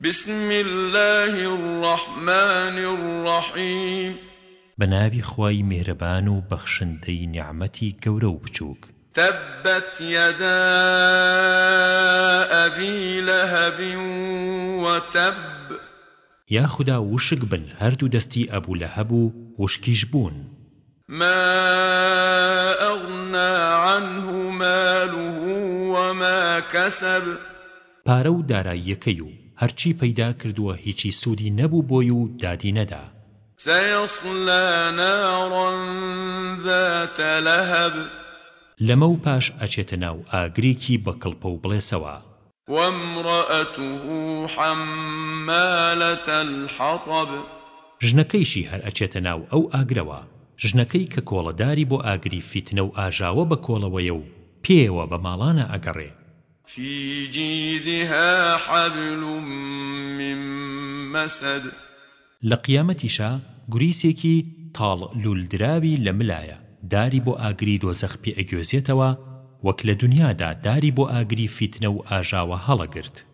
بسم الله الرحمن الرحيم بنابي خواي مهربان و بخشندي نعمتي كورو بچوك تبت يدا أبي لهب وتب يا خدا وشك بن هردو دستي أبو لهب وشكيش بون ما أغنى عنه ماله وما كسب پارە و داراییەکەی و هەرچی پەیدا کردووە هیچی سوودی نەبوو بۆی و دادی نەدا سيصلى نارا ذات لهب لەمە و پاش ئەچێتە ناو ئاگریکی بەکڵپە و بڵێسەوە وامرأته حمالة الحطب ژنەکەیشی هەر ئەچێتە ناو ئەو ئاگرەوە ژنەکەی کە کۆڵەداری بۆ ئاگری فیتنە و ئاژاوە بە کۆڵەوەیە و پێوە بە ماڵانە ئەگەڕێ في جيدها حبل من مسد لە قیامەتیشا گوریسێکی تاڵ لولدراوی لە ملایە داری بۆ ئاگری دۆزەخ پێ ئەگوێزێتەوە وەک لە دنیادا داری بۆ ئاگری فیتنە و ئاژاوە هەڵەگرت